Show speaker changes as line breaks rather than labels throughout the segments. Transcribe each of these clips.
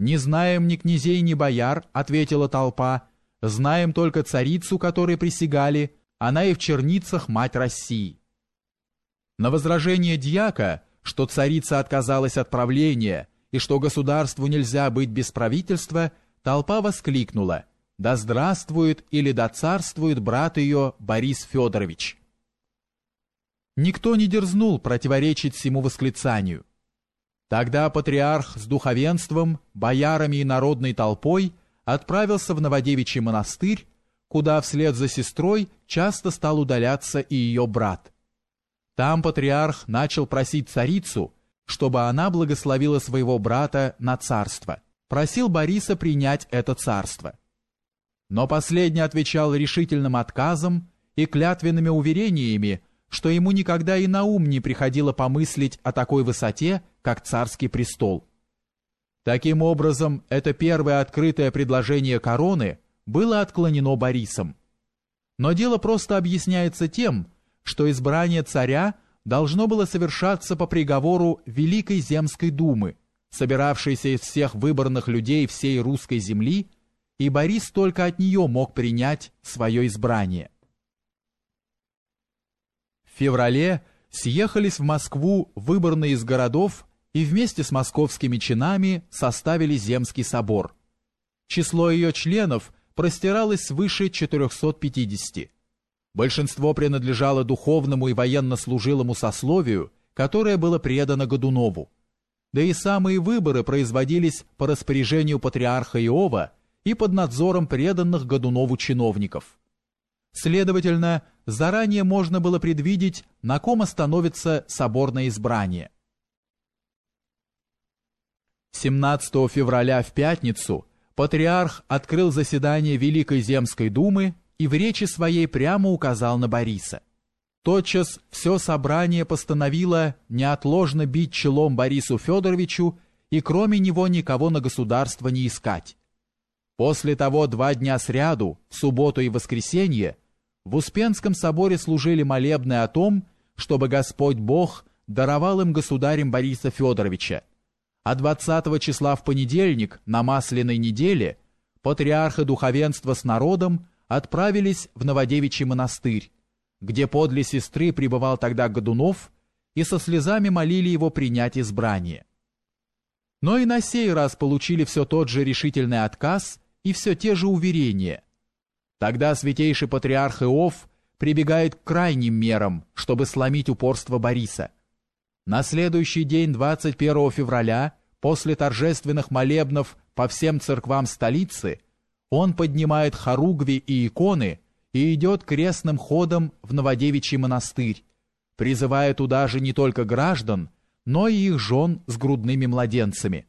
«Не знаем ни князей, ни бояр», — ответила толпа. «Знаем только царицу, которой присягали. Она и в черницах мать России». На возражение дьяка, что царица отказалась от правления и что государству нельзя быть без правительства, толпа воскликнула «Да здравствует или да царствует брат ее Борис Федорович». Никто не дерзнул противоречить всему восклицанию. Тогда патриарх с духовенством, боярами и народной толпой отправился в Новодевичий монастырь, куда вслед за сестрой часто стал удаляться и ее брат. Там патриарх начал просить царицу, чтобы она благословила своего брата на царство, просил Бориса принять это царство. Но последний отвечал решительным отказом и клятвенными уверениями, что ему никогда и на ум не приходило помыслить о такой высоте, как царский престол. Таким образом, это первое открытое предложение короны было отклонено Борисом. Но дело просто объясняется тем, что избрание царя должно было совершаться по приговору Великой Земской Думы, собиравшейся из всех выборных людей всей русской земли, и Борис только от нее мог принять свое избрание феврале съехались в Москву выборные из городов и вместе с московскими чинами составили Земский собор. Число ее членов простиралось свыше 450. Большинство принадлежало духовному и военнослужилому сословию, которое было предано Годунову. Да и самые выборы производились по распоряжению патриарха Иова и под надзором преданных Годунову чиновников. Следовательно, заранее можно было предвидеть, на ком остановится соборное избрание. 17 февраля в пятницу патриарх открыл заседание Великой Земской Думы и в речи своей прямо указал на Бориса. Тотчас все собрание постановило неотложно бить челом Борису Федоровичу и кроме него никого на государство не искать. После того два дня сряду, в субботу и воскресенье, в Успенском соборе служили молебны о том, чтобы Господь Бог даровал им государем Бориса Федоровича, а 20 числа в понедельник, на Масляной неделе, патриарх и духовенство с народом отправились в Новодевичий монастырь, где подле сестры пребывал тогда Годунов, и со слезами молили его принять избрание. Но и на сей раз получили все тот же решительный отказ и все те же уверения – Тогда святейший патриарх Иов прибегает к крайним мерам, чтобы сломить упорство Бориса. На следующий день, 21 февраля, после торжественных молебнов по всем церквам столицы, он поднимает хоругви и иконы и идет крестным ходом в Новодевичий монастырь, призывая туда же не только граждан, но и их жен с грудными младенцами.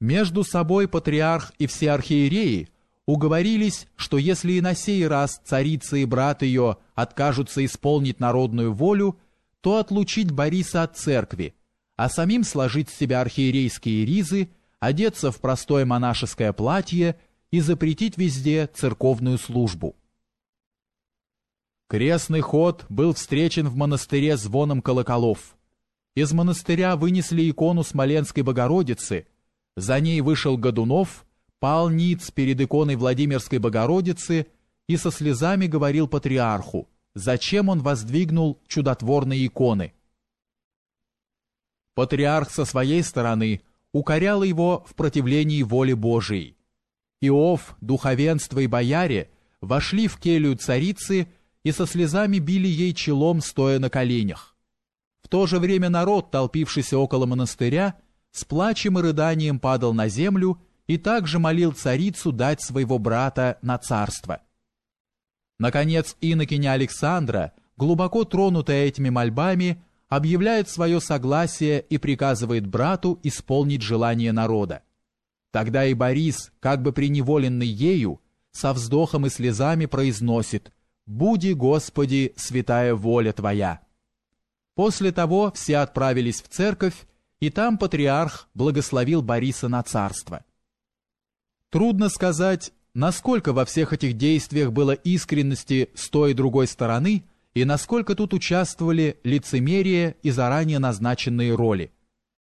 Между собой патриарх и все архиереи уговорились, что если и на сей раз царица и брат ее откажутся исполнить народную волю, то отлучить Бориса от церкви, а самим сложить с себя архиерейские ризы, одеться в простое монашеское платье и запретить везде церковную службу. Крестный ход был встречен в монастыре звоном колоколов. Из монастыря вынесли икону Смоленской Богородицы, за ней вышел Годунов – пал ниц перед иконой Владимирской Богородицы и со слезами говорил патриарху, зачем он воздвигнул чудотворные иконы. Патриарх со своей стороны укорял его в противлении воле Божией. Иов, духовенство и бояре вошли в келью царицы и со слезами били ей челом, стоя на коленях. В то же время народ, толпившийся около монастыря, с плачем и рыданием падал на землю и также молил царицу дать своего брата на царство. Наконец, инокиня Александра, глубоко тронутая этими мольбами, объявляет свое согласие и приказывает брату исполнить желание народа. Тогда и Борис, как бы преневоленный ею, со вздохом и слезами произносит «Буди, Господи, святая воля Твоя». После того все отправились в церковь, и там патриарх благословил Бориса на царство. Трудно сказать, насколько во всех этих действиях было искренности с той и другой стороны, и насколько тут участвовали лицемерие и заранее назначенные роли.